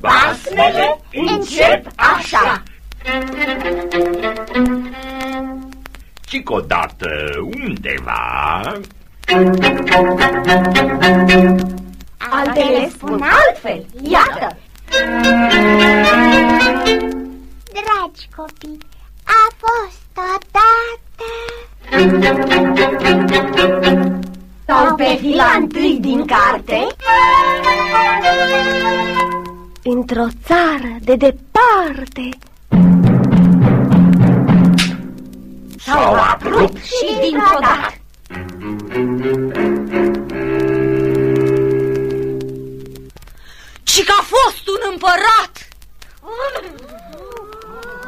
Basmele încep așa. Și odată undeva... Altele spun altfel, iată. Dragi copii, a fost odată... Sau pe fila întâi din carte? Într-o țară de departe S-au apărut și dintr-o dată. Și că a fost un împărat!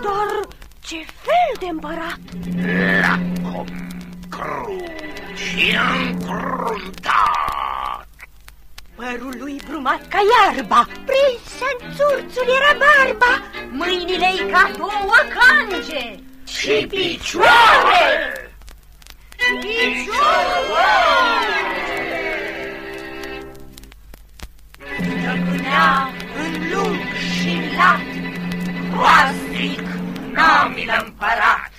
Dar ce fel de împărat? Lacom, cruci și încruntat. Părul lui brumat ca iarba, Prins în țurțul era barba mâinile-i ca două cange. Și picioare! Stăpânea în lung și lat, groaznic, namil împărat.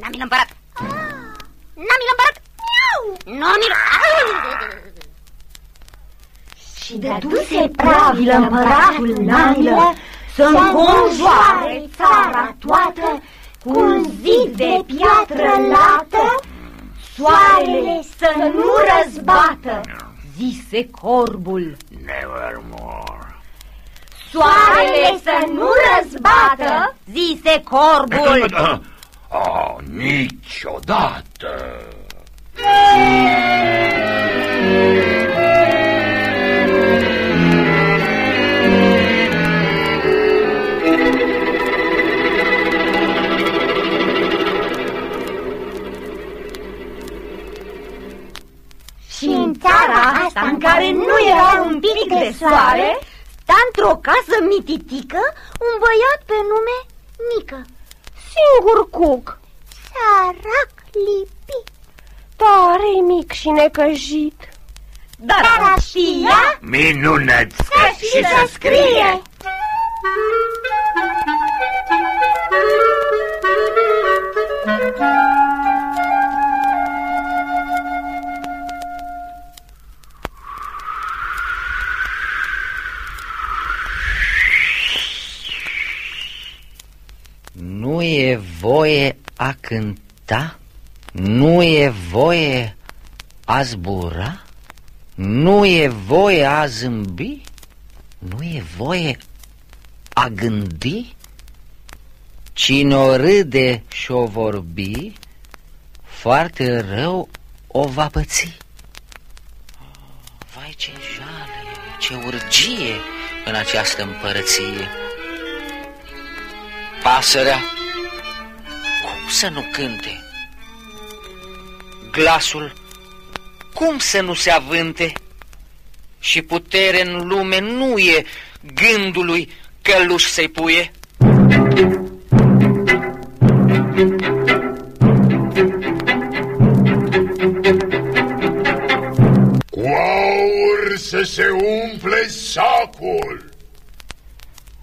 Namil împărat. N-am împărat Namil... Și dăduse pravilă împăratul Nanilă să înconjoare țara toată cu un zid de piatră lată, soarele să nu răzbată, zise corbul. Nevermore. Soarele să nu răzbată, zise corbul. Oh, niciodată! Și în țara asta în care nu era un pic de soare, sta într-o casă mititică un băiat pe nume Mică. Singur cuc Sărac lipit. Tare mic și necăjit. Dar știa Minunăț. și să scrie. Nu e voie a cânta? Nu e voie a zbura? Nu e voie a zâmbi? Nu e voie a gândi? Cine o râde și o vorbi, foarte rău o va păți. Vai ce jale, ce urgie în această împărăție. Pasărea, cum să nu cânte? Glasul, cum să nu se avânte? Și putere în lume nu e gândului căluș să-i puie. Cu aur să se umple sacul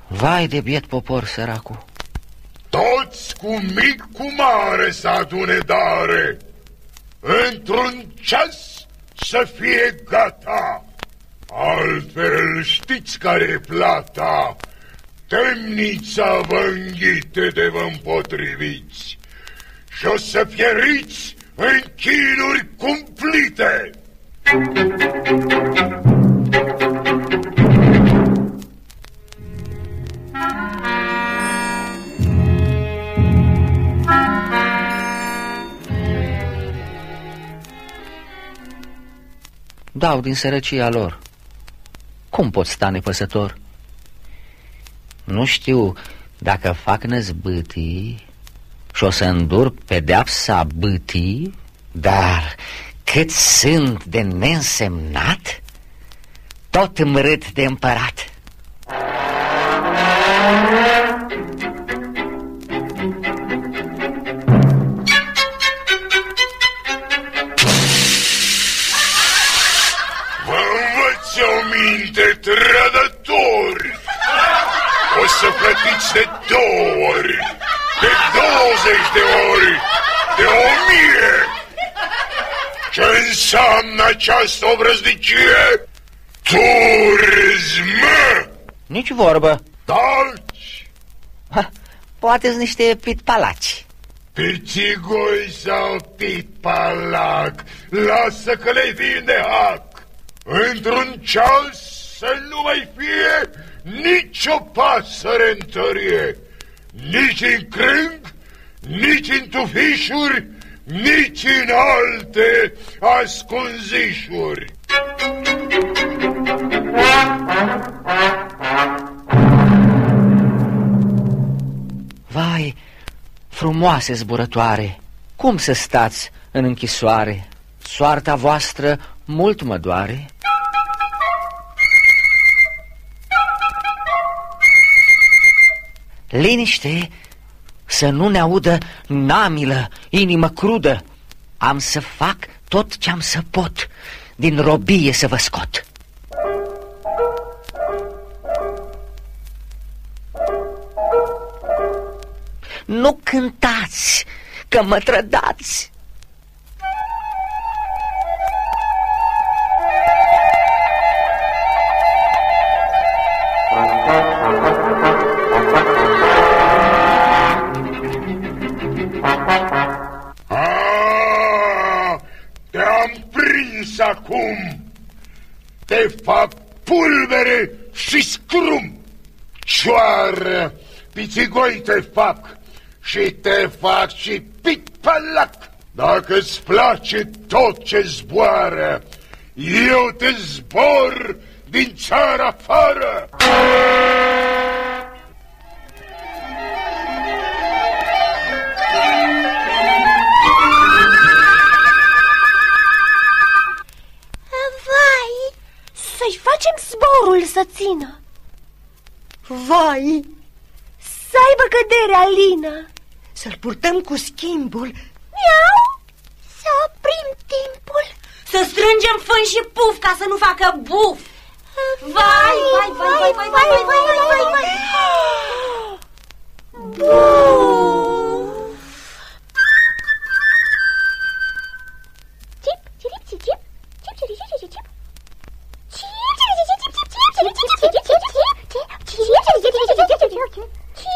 Vai de biet popor săracu, Toți cu mic cu mare să adune dare Într-un ceas să fie gata. Altfel știți care e plata. Temnița vă înghite de vă împotriviți. Și o să pieriți în chinuri cumplite dau din sărăcia lor. Cum pot sta nepăsător? Nu știu dacă fac năzbâtii și o să îndur pedeapsa bâtii, dar cât sunt de neînsemnat, tot mărât de împărat. aveți de două ori, de 20 de ori, de o mie! Ce înseamnă această obrăznicie? Turism! Nici vorbă. Taci! Ha, poate niște pitpalaci. Pițigoi sau pitpalac, lasă că le vine hac. Într-un ceas să nu mai fie nicio pasăre în tărie, nici în crâng, nici în tufișuri, nici în alte ascunzișuri. Vai, frumoase zburătoare, cum să stați în închisoare? Soarta voastră mult mă doare. Liniște, să nu ne audă namilă, inimă crudă. Am să fac tot ce-am să pot, din robie să vă scot. Nu cântați, că mă trădați. Pițigoi te fac și te fac și pitpalac! Dacă-ți place tot ce zboară, eu te zbor din țara afară! Vai, Să-i facem zborul să țină. Vai, Să aibă căderea lină. să-l purtăm cu schimbul, miau, să oprim timpul. să strângem fân și puf ca să nu facă buf. Vai, vai, vai, vai, vai, vai, vai, vai, vai, vai, vai. Cip,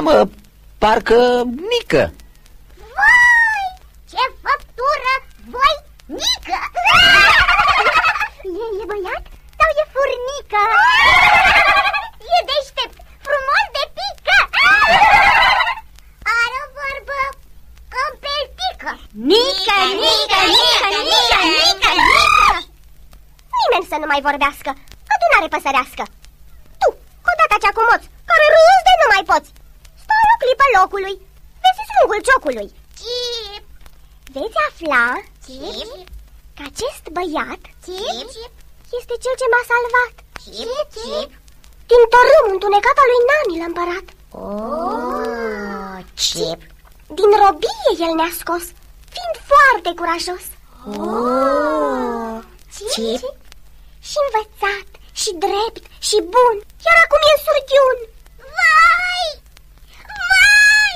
mă cheamă parcă Nică. Vai, ce făptură voinică! E, e băiat sau e furnică? E deștept, frumos de pică! Are o vorbă compeltică! Nică, nică, nică, nică, nică, nică! Nimeni să nu mai vorbească, adunare păsărească! Tu, cu data cea cu moț, care râzi de nu mai poți! Stai o clipă locului, vezi smugul ciocului! Chip! Veți afla, Chip, că acest băiat, Chip, este cel ce m-a salvat. Chip, Chip, din tărâm întunecat al lui Nani împărat. Oh, Chip. Din robie el ne-a scos, fiind foarte curajos. Oh, Chip. Și învățat, și drept, și bun, iar acum e surghiun. Vai! Vai!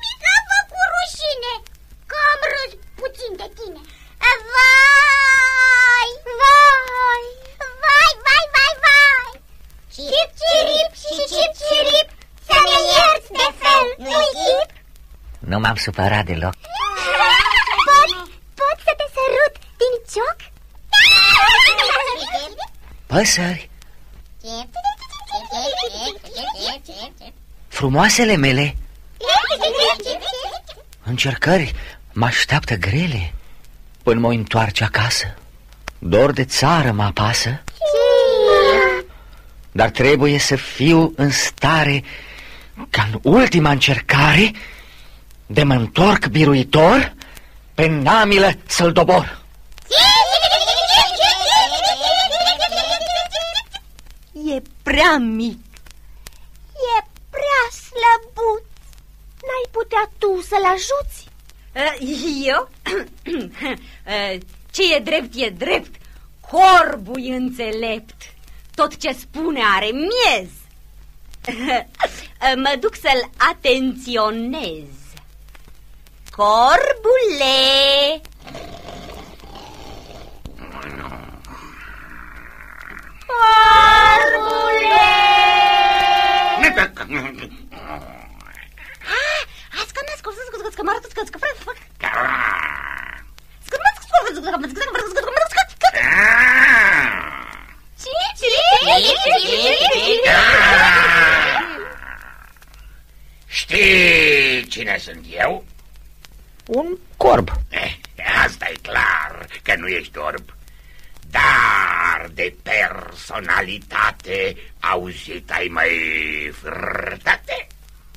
Mi s-a făcut rușine! Vai, vai, vai, vai, vai, vai! Cirip, chirip, și cirip, cirip Să ne ierți de fel, nu-i chip? Nu m-am supărat deloc. Pot, pot să te sărut din cioc? Păsări. Frumoasele mele. Încercări mă așteaptă grele. Până mă întoarce acasă Dor de țară mă apasă Dar trebuie să fiu în stare Ca în ultima încercare De mă întorc biruitor Pe namilă să-l dobor E prea mic. E prea slăbut. N-ai putea tu să-l ajuți? Eu? Eh, Ce e drept e drept. Corbul e înțelept. Tot ce spune are miez. Mă duc să-l atenționez. Corbule Știi cine sunt eu? Un corb Eh, asta e clar că nu ești orb. Dar de personalitate auzit ai mai frătate?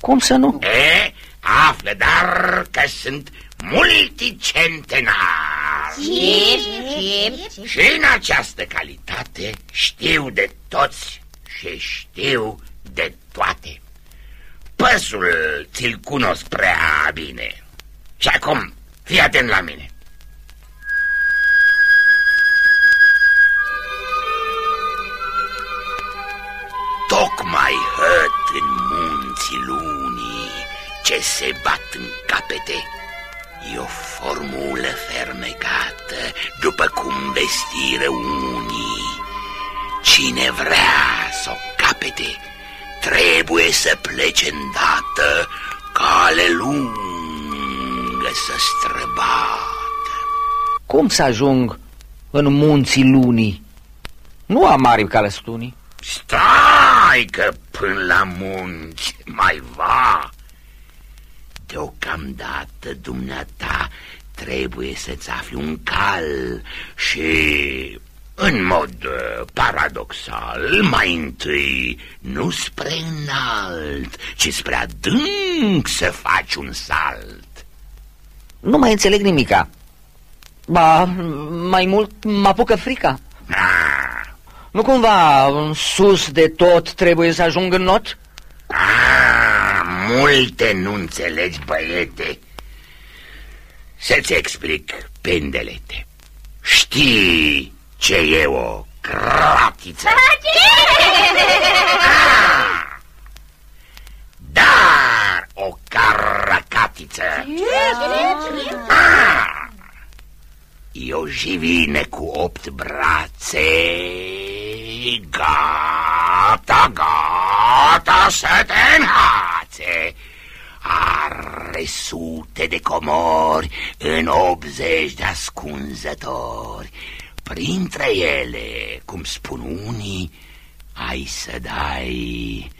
Cum să nu? E, află dar că sunt multicentenar. Și în această calitate știu de toți și știu de toate. Păsul ți-l cunosc prea bine. Și acum, fii atent la mine. Tocmai hăt în munții lunii ce se bat în capete. E o formulă fermecată, după cum vestiră unii. Cine vrea să o capete, trebuie să plece îndată Cale lungă să străbată. Cum să ajung în munții lunii? Nu am mari calăstunii Stai că până la munți mai va Deocamdată dumneata trebuie să-ți afli un cal și, în mod uh, paradoxal, mai întâi nu spre înalt, ci spre adânc să faci un salt. Nu mai înțeleg nimica Ba, mai mult mă apucă frica Ah, Nu cumva în sus de tot trebuie să ajung în not? ah, multe nu înțelegi, băiete. Să-ți explic, pendelete. Știi ce e o cratiță? Dar o caracatiță Ah! E o jivine cu opt brațe Gata, gata să te înhațe Are sute de comori în 80 de ascunzători. Printre ele, cum spun unii, ai să dai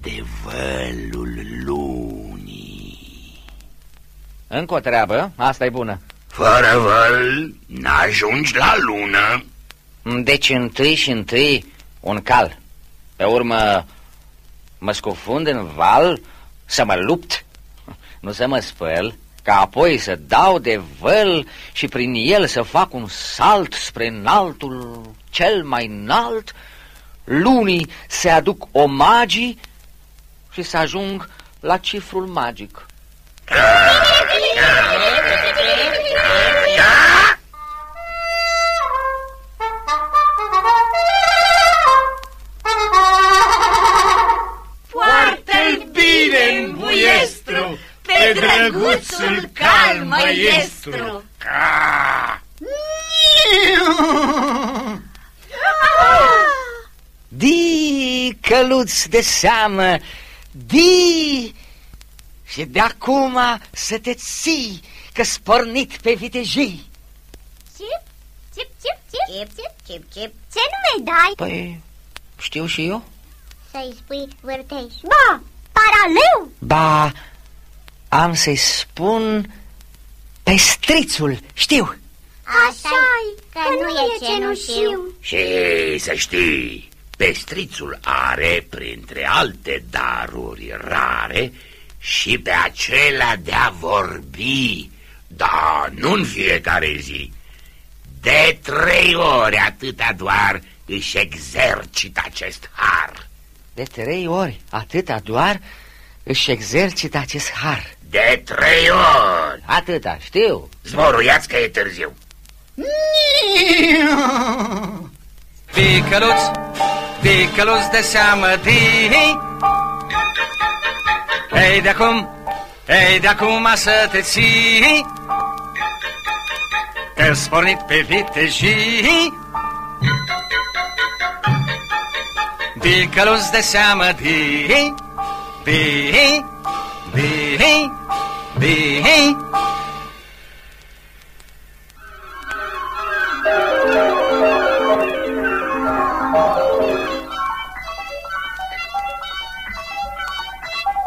de vălul lunii. Încă o treabă, asta e bună. Fără văl n-ajungi la lună. Deci întâi și întâi un cal? Pe urmă mă scufund în val să mă lupt. Nu să mă spăl Ca apoi să dau de văl și prin el să fac un salt spre înaltul cel mai înalt. Lunii se aduc omagii și să ajung la cifrul magic. Foarte drăguțul cal maestru. Ca! Di, căluț de seamă, di, Și de acum să te ții că spornit pe vitejii. Cip, cip, cip, cip, Cip, cip, cip, cip. Ce nume dai? Păi, știu și eu. Să-i spui vârteș. Ba, paraleu. Ba, am să-i spun pestrițul, știu. Așa-i, că nu e cenușiu. Și să știi, pestrițul are, printre alte daruri rare, și pe acela de a vorbi, dar nu în fiecare zi. De trei ori atâta doar își exercită acest har. De trei ori, atâta doar, își exercită acest har. De trei ori! Atâta, știu. Zboruiați că e târziu. Vicăluț, vicăluț de seamă dii Ei de acum, ei de acum să te ții Că spornit pe vitejii Vicăluț de seamă dii Dii, dii, dii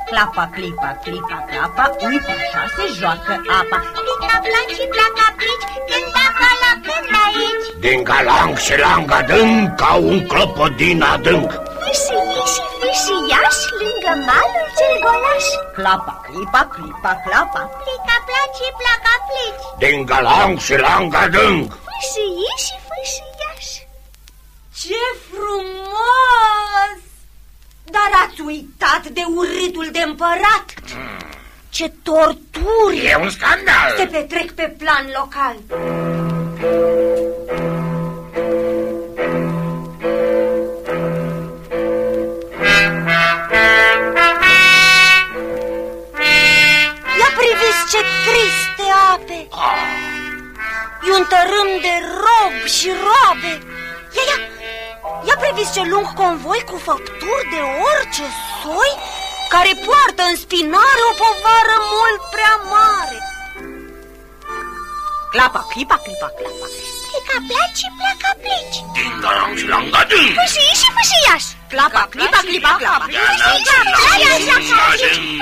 Clapa, clipa, clipa, clapa, uite așa se joacă apa. Plica, placi, placa, plici, când acolo, când aici. Din galang și lang adânc, ca un clopodin adânc. Fâșii și fâșiaș, lângă malul cel golaș. Clapa, clipa, clipa, clapa. Plica, placi, placa, plici. Din galang și lang adânc. Fâșii și fâșiaș. Ce frumos! Dar ați uitat de urâtul de împărat? Ce torturi E un scandal. se petrec pe plan local. Ia priviți ce triste ape! E un tărâm de rob și roabe. Ia, ia, ia priviți ce lung convoi cu făpturi de orice soi care poartă în spinare o povară mult prea mare. Clapa, clipa, clipa, clapa. Plica, placi, placa, plici. Din galang și lang adânc. Fâșii și fâșiaș. Clapa, clipa, clipa, clapa. Galang și lang adânc.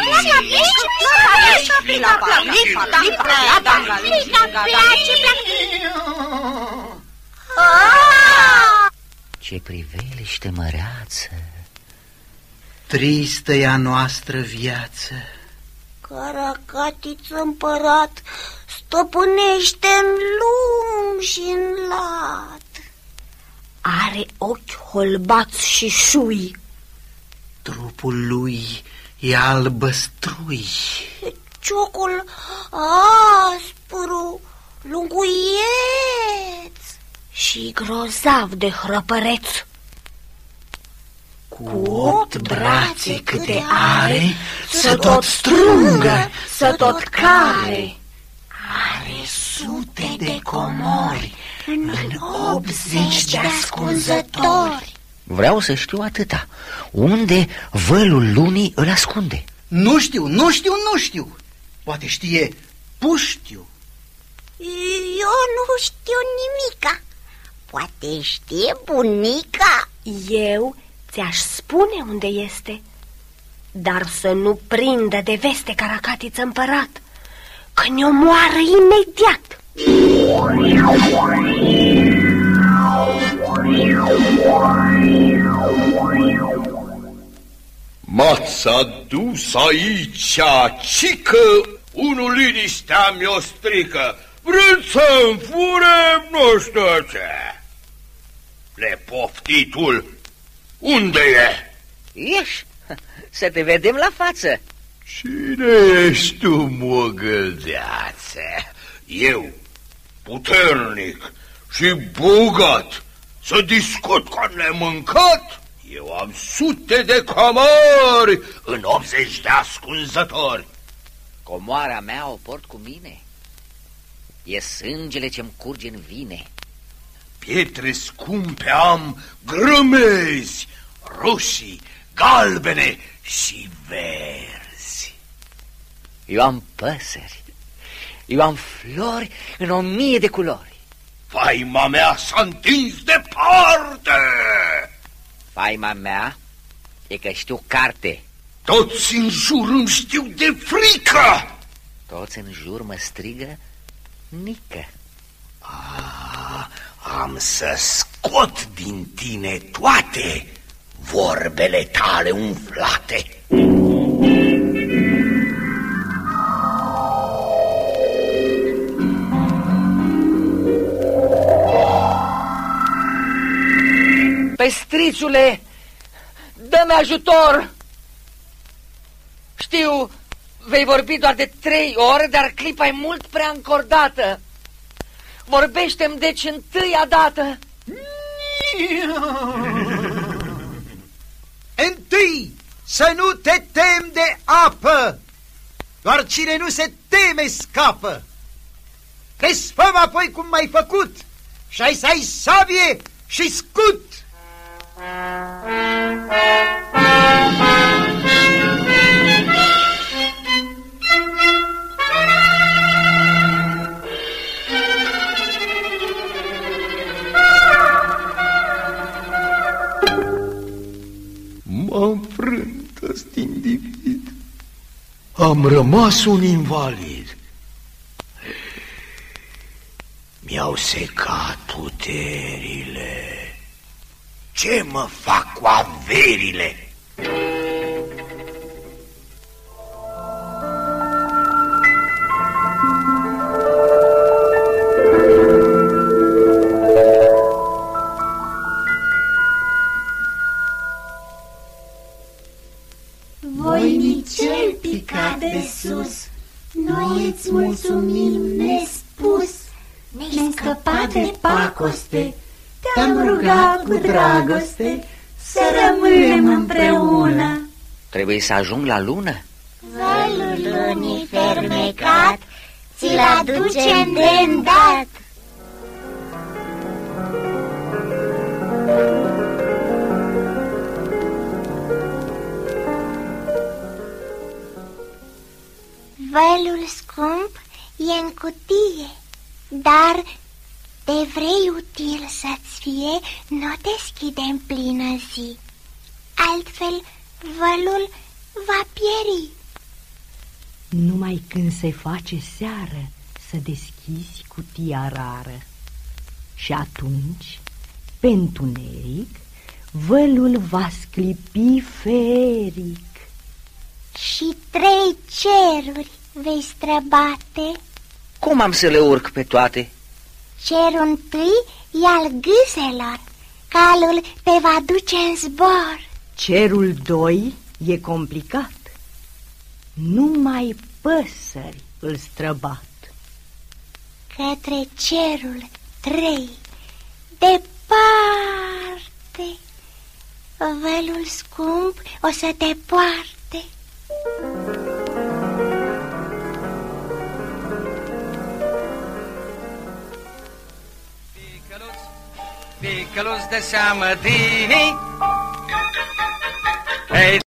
Ce priveliște măreață! Tristă e a noastră viață. Caracatiță împărat stăpânește în lung și în lat. Are ochi holbați și șui. Trupul lui e albăstrui. Ciocul aspru, lunguieț și grozav de hrăpăreț. Cu opt brațe câte are, să tot strungă, să tot care. Are sute de comori, în optzeci de ascunzători. Vreau să știu atâta. Unde vălul lunii îl ascunde? Nu știu, nu știu, nu știu. Poate știe puștiu. Eu nu știu nimica. Poate știe bunica. Eu ți-aș spune unde este, dar să nu prindă de veste caracatiță împărat, că ne omoară imediat. M-ați adus aici, cică unul liniștea mi-o strică. Vreți să-mi fure nu știu ce. Nepoftitul, unde e? Ieși, să te vedem la față. Cine ești tu, mogăldeață? Eu, puternic și bogat, să discut ca nemâncat? Eu am sute de camări în 80 de ascunzători. Comoara mea o port cu mine. E sângele ce-mi curge în vine. Pietre scumpe am grămezi, roșii, galbene și verzi. Eu am păsări. Eu am flori în o mie de culori. Faima mea s-a întins departe! Faima mea e că știu carte. Toți în jur îmi știu de frică! Toți în jur mă strigă Nică. Ah, am să scot din tine toate vorbele tale umflate. Pestrițule, dă-mi ajutor! Știu, vei vorbi doar de trei ore, dar clipa e mult prea încordată. Vorbește-mi deci întâia dată. Întâi, să nu te tem de apă! Doar cine nu se teme scapă! Desfăm apoi cum mai făcut și ai să ai sabie și scut! M-am frânt ăst individ. Am rămas un invalid. Mi-au secat puterile. Ce mă fac cu averile? Mulțumim nespus. Ne-ai scăpat de pacoste, te-am rugat cu dragoste să rămânem împreună. Trebuie să ajung la lună. Valul lunii fermecat, ți-l aducem de îndat. Vălul scump e în cutie, dar te vrei util să-ți fie, nu deschide în plină zi. Altfel, vălul va pieri. Numai când se face seară să deschizi cutia rară. Și atunci, pe întuneric, vălul va sclipi feric. Și trei ceruri vei străbate. Cum am să le urc pe toate? Cerul întâi e al gâselor, calul te va duce în zbor. Cerul doi e complicat. Numai păsări îl străbat. Către cerul trei, departe, vălul scump o să te poarte. Picăluț de seamă dini Ei, Mai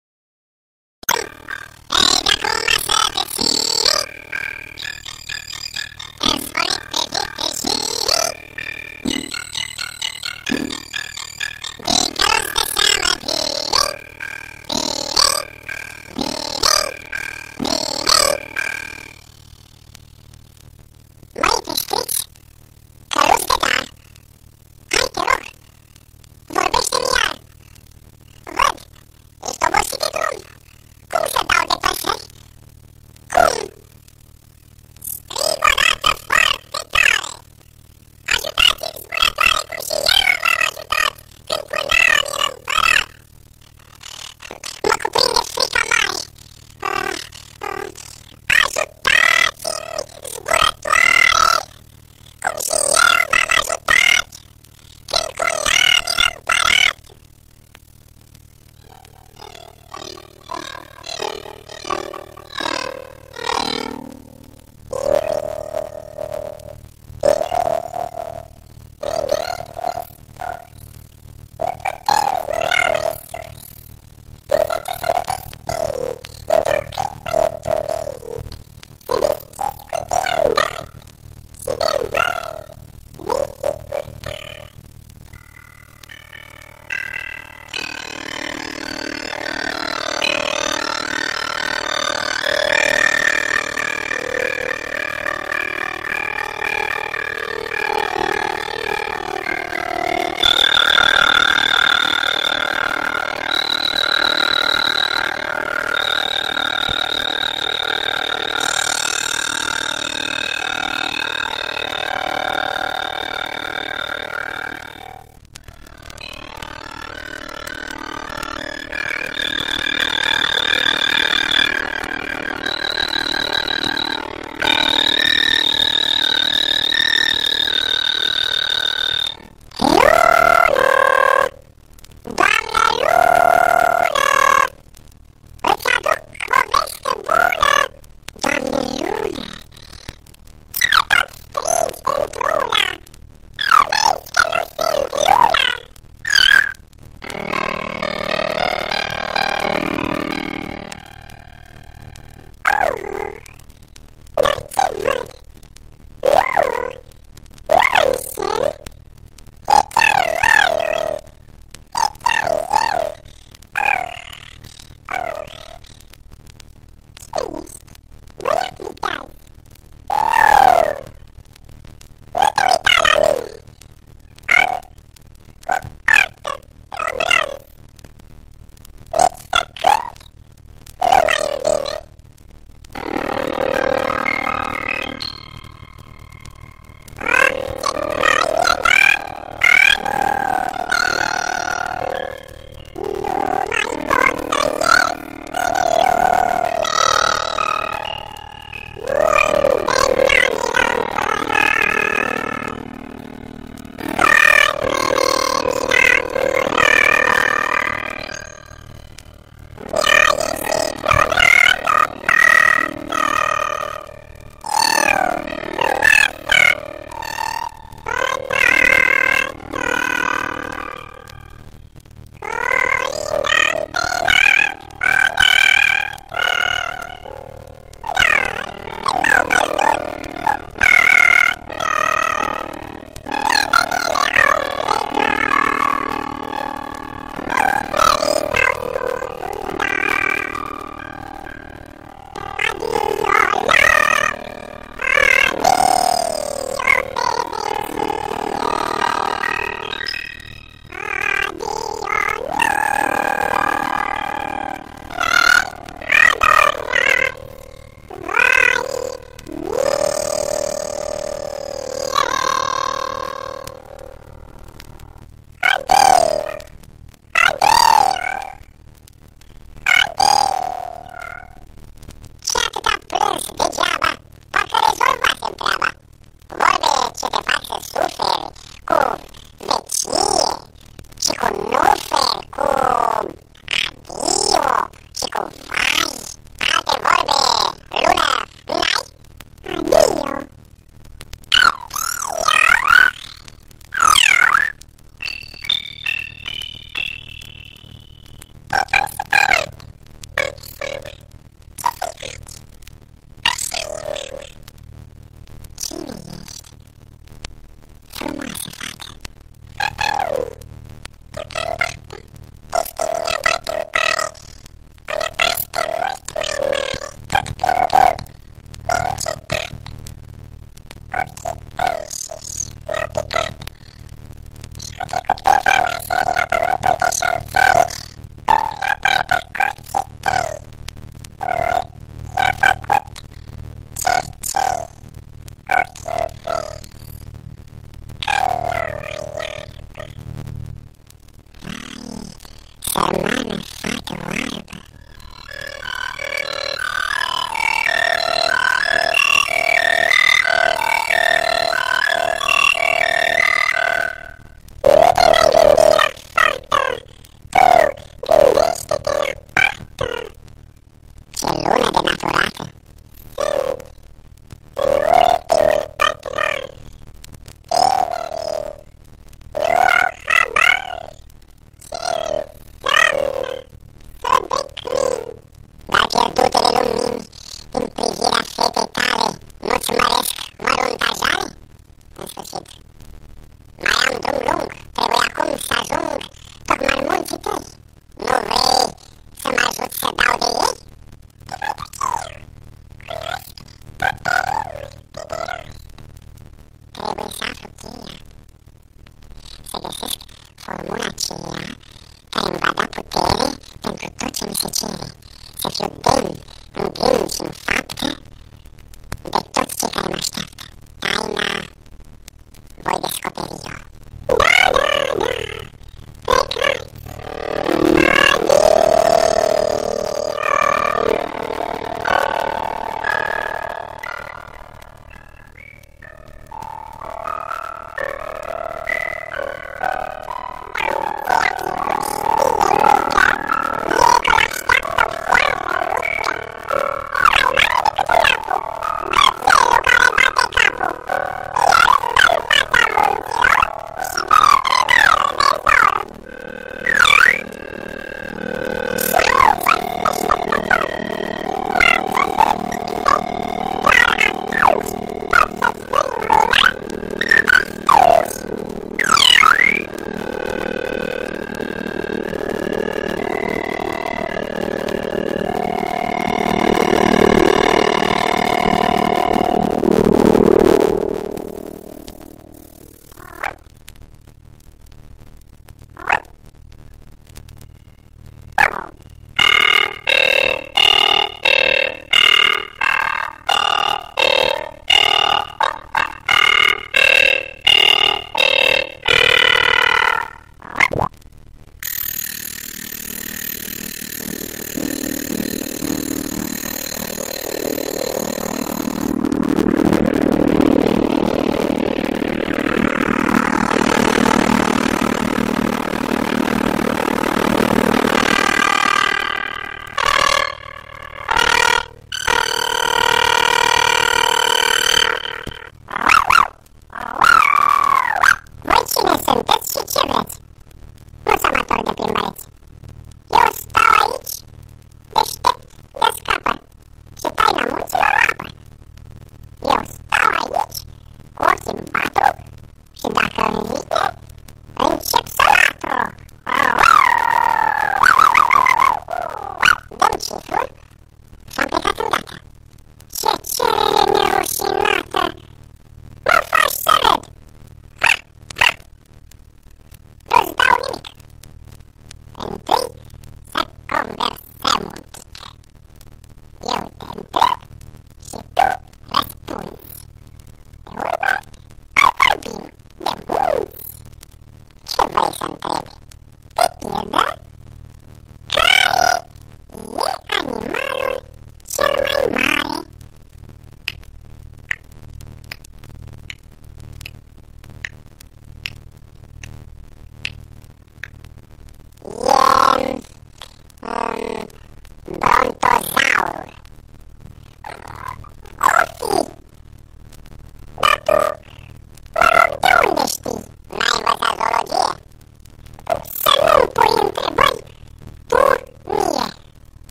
montón, bro.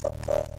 Fuck that.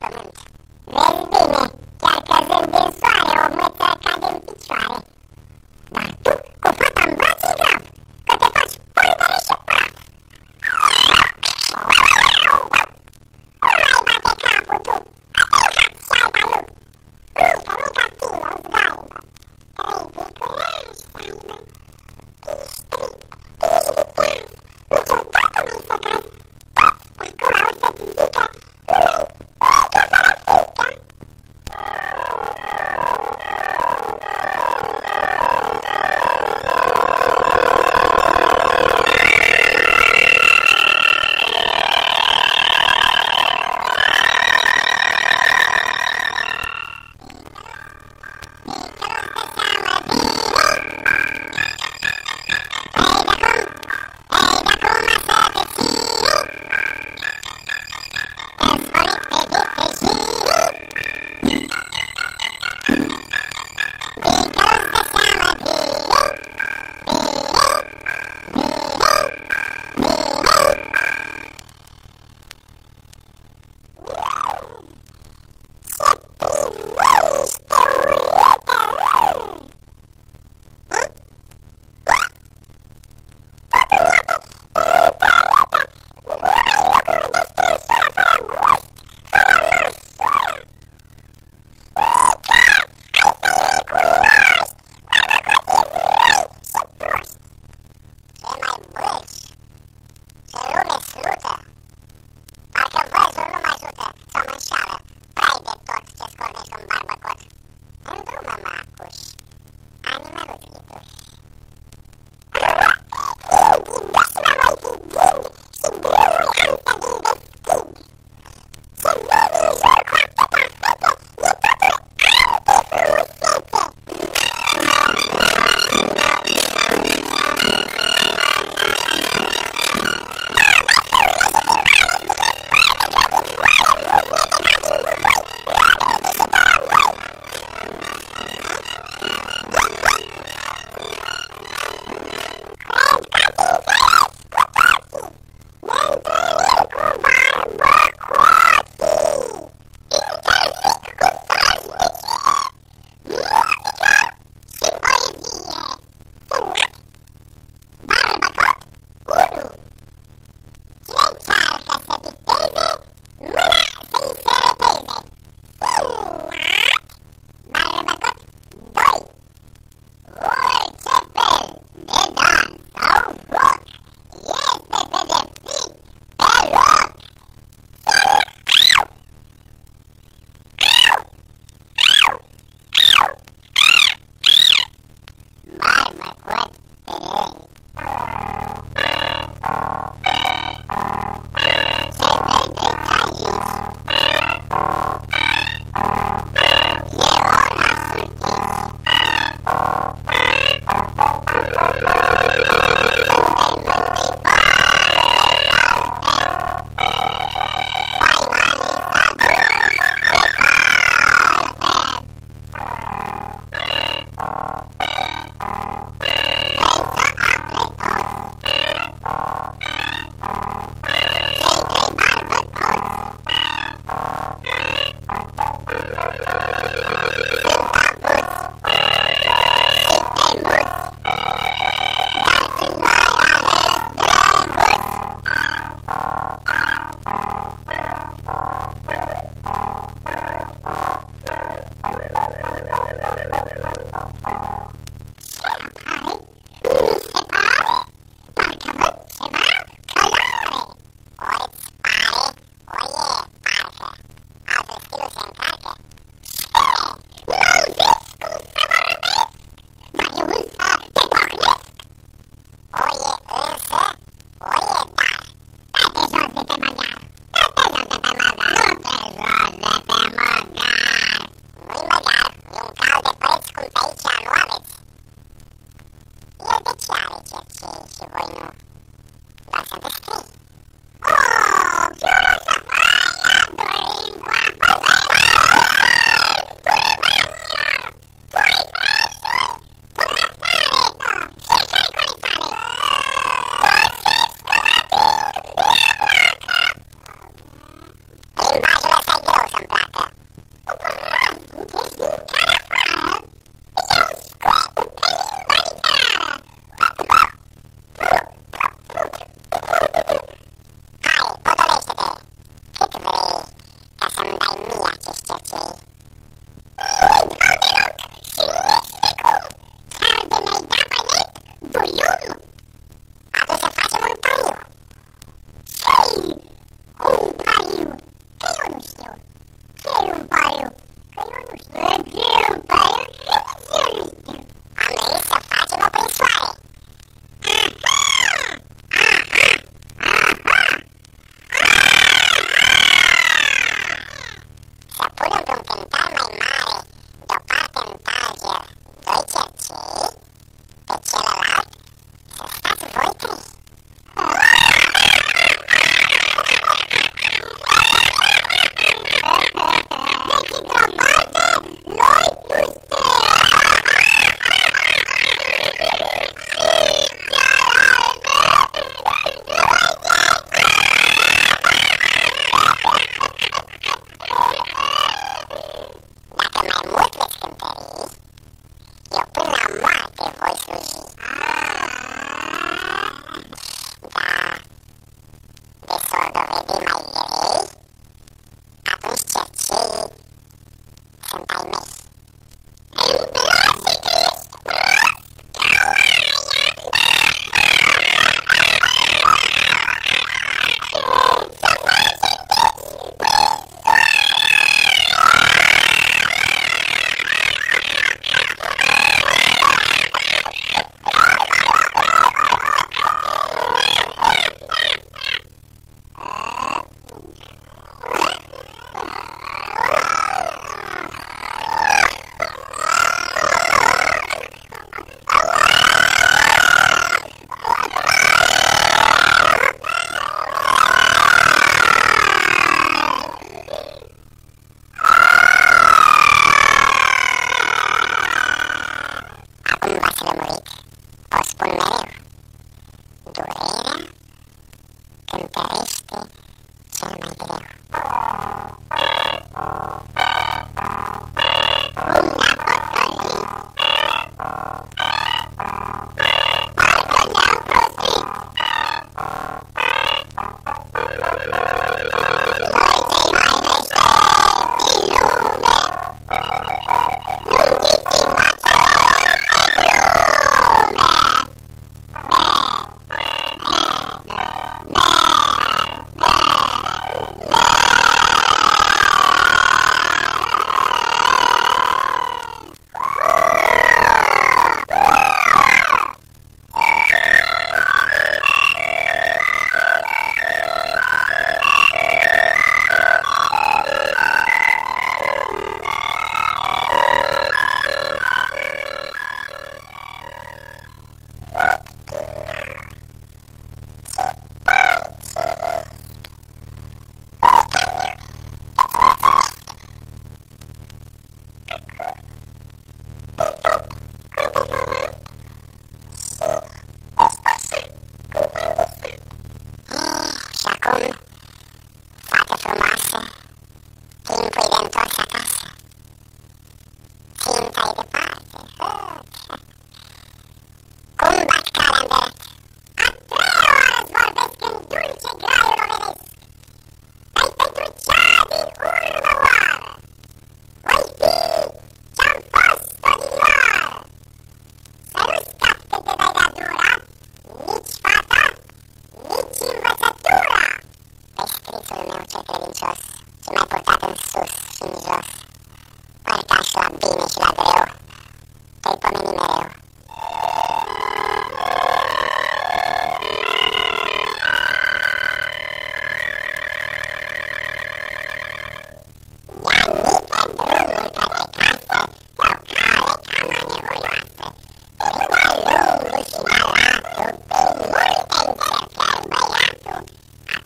と思うんですよ。ウェね、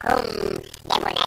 Acum, de bună